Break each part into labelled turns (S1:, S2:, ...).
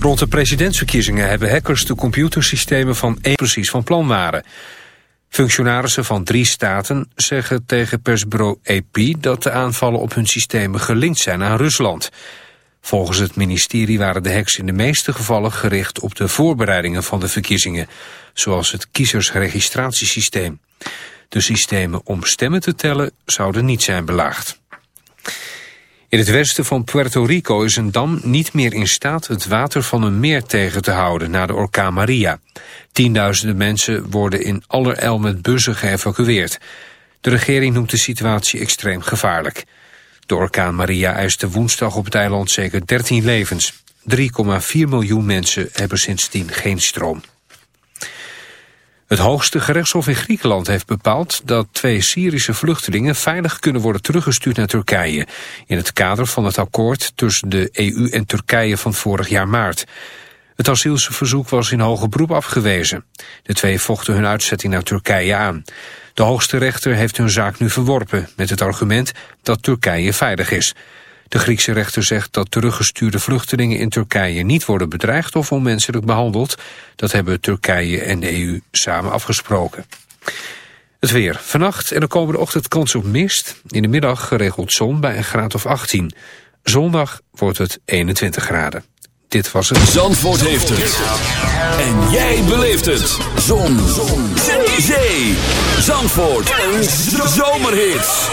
S1: Rond de presidentsverkiezingen hebben hackers de computersystemen van E precies van plan waren. Functionarissen van drie staten zeggen tegen persbureau AP dat de aanvallen op hun systemen gelinkt zijn aan Rusland. Volgens het ministerie waren de hacks in de meeste gevallen gericht op de voorbereidingen van de verkiezingen, zoals het kiezersregistratiesysteem. De systemen om stemmen te tellen zouden niet zijn belaagd. In het westen van Puerto Rico is een dam niet meer in staat het water van een meer tegen te houden na de orkaan Maria. Tienduizenden mensen worden in allerijl met bussen geëvacueerd. De regering noemt de situatie extreem gevaarlijk. De orkaan Maria eiste woensdag op het eiland zeker 13 levens. 3,4 miljoen mensen hebben sindsdien geen stroom. Het hoogste gerechtshof in Griekenland heeft bepaald dat twee Syrische vluchtelingen veilig kunnen worden teruggestuurd naar Turkije in het kader van het akkoord tussen de EU en Turkije van vorig jaar maart. Het asielverzoek was in hoger beroep afgewezen. De twee vochten hun uitzetting naar Turkije aan. De hoogste rechter heeft hun zaak nu verworpen met het argument dat Turkije veilig is. De Griekse rechter zegt dat teruggestuurde vluchtelingen in Turkije niet worden bedreigd of onmenselijk behandeld. Dat hebben Turkije en de EU samen afgesproken. Het weer. Vannacht en de komende ochtend kans op mist. In de middag geregeld zon bij een graad of 18. Zondag wordt het 21 graden. Dit was het.
S2: Zandvoort heeft het. En jij beleeft het. Zon. zon. Zee. Zandvoort. Een zomerhit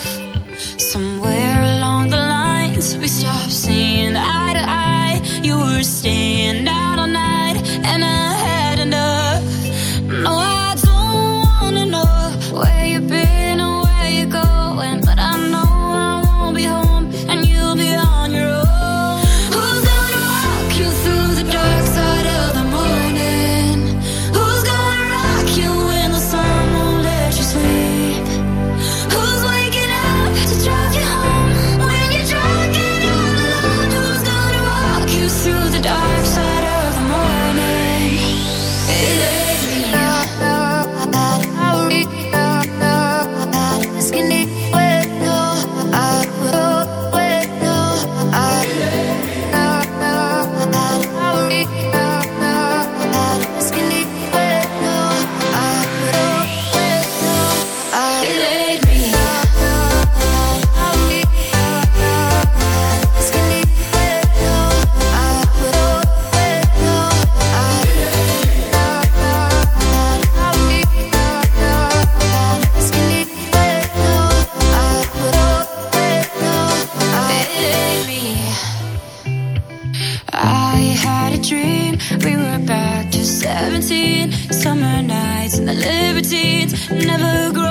S3: libertines never
S4: grow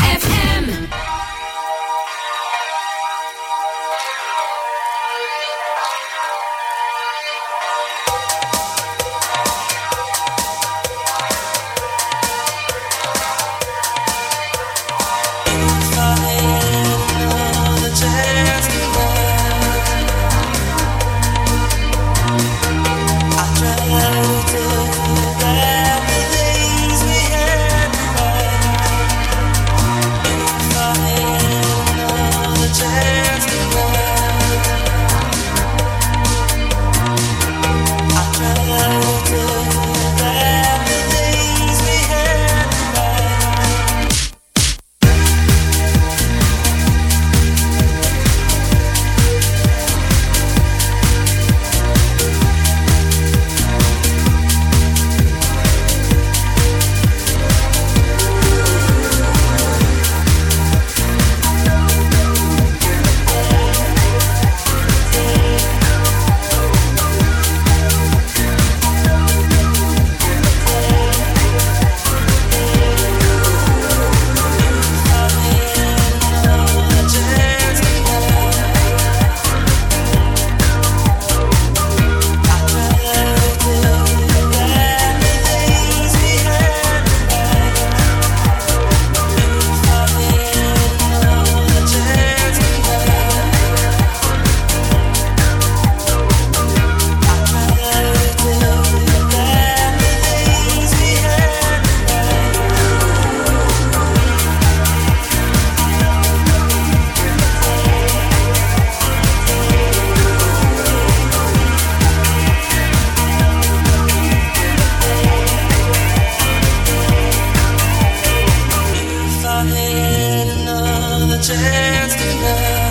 S4: chance to
S5: love.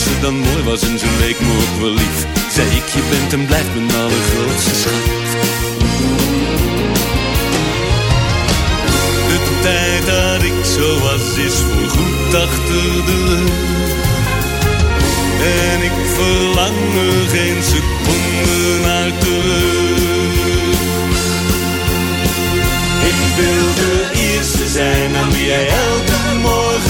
S5: als ze dan mooi was en ze leek me ook wel lief Zei ik, je bent en blijft mijn allergrootste schat. De tijd dat ik zo was is voorgoed achter de rug. En ik verlang er geen seconde naar terug. Ik wil de eerste zijn aan wie jij elke morgen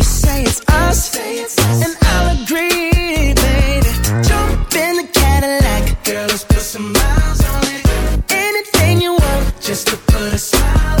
S6: Say it's us. And I'll agree, baby. Jump in the Cadillac. Girl, let's put some miles on it. Anything you want, just to put a smile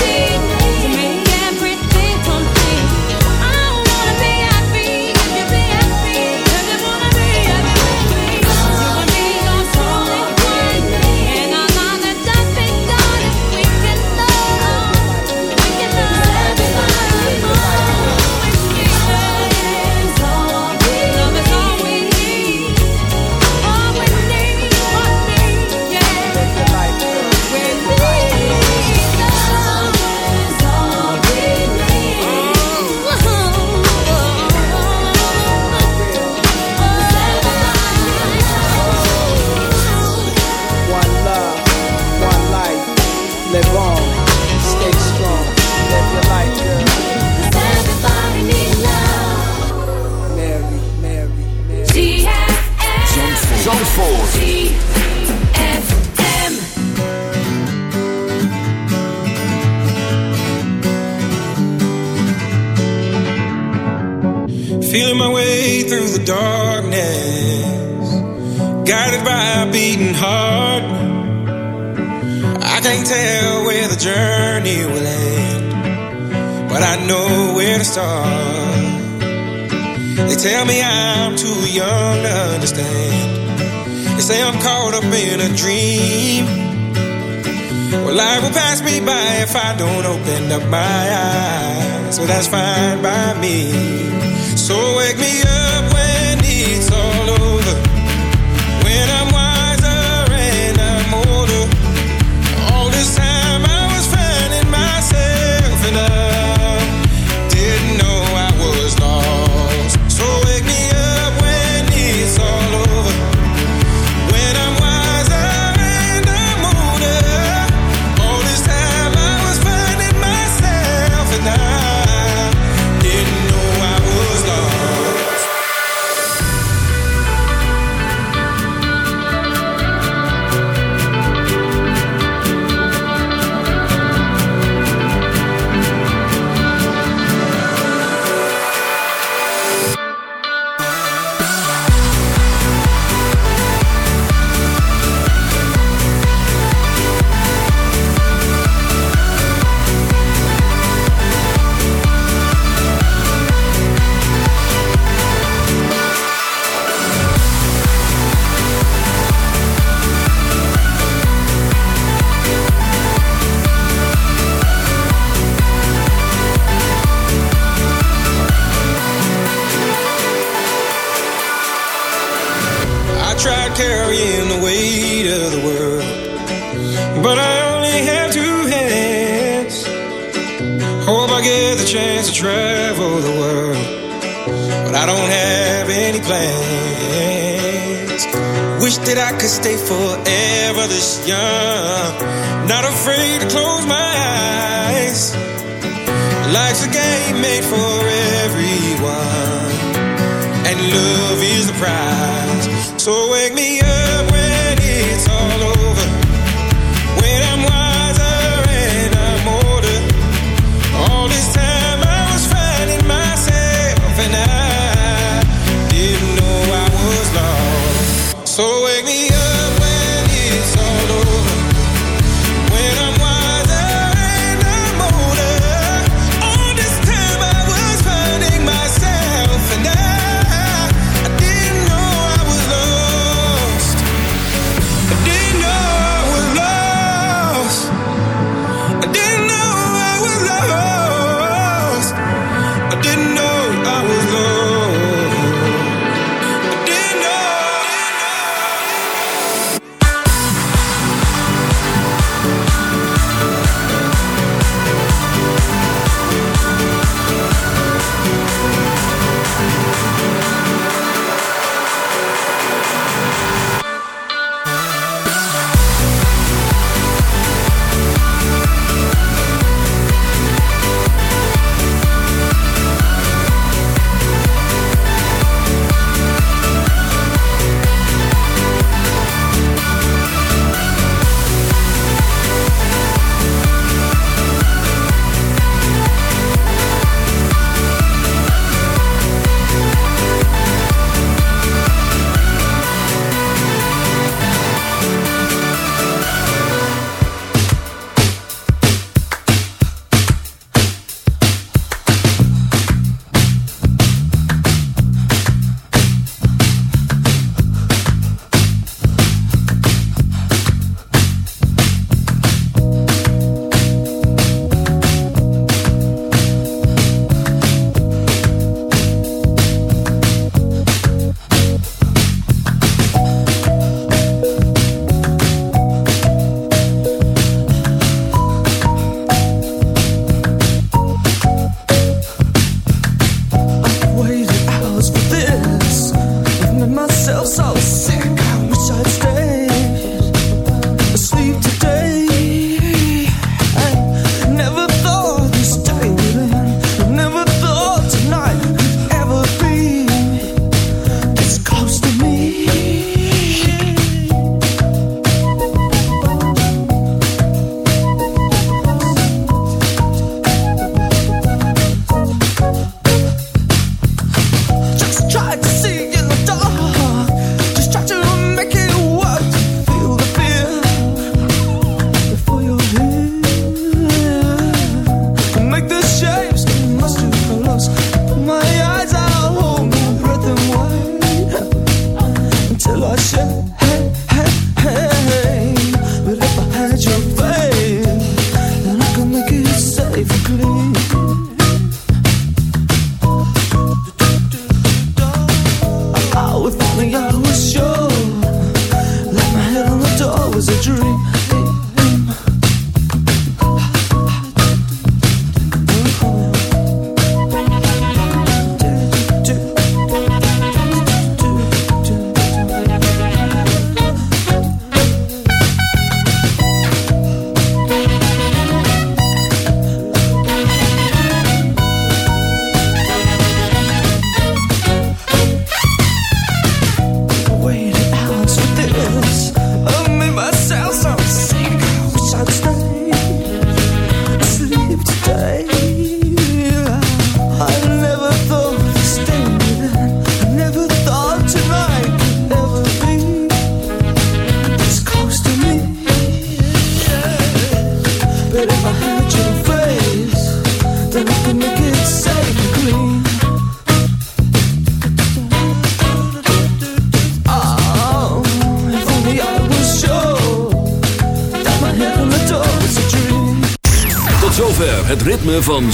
S7: my eyes. So that's fine by me.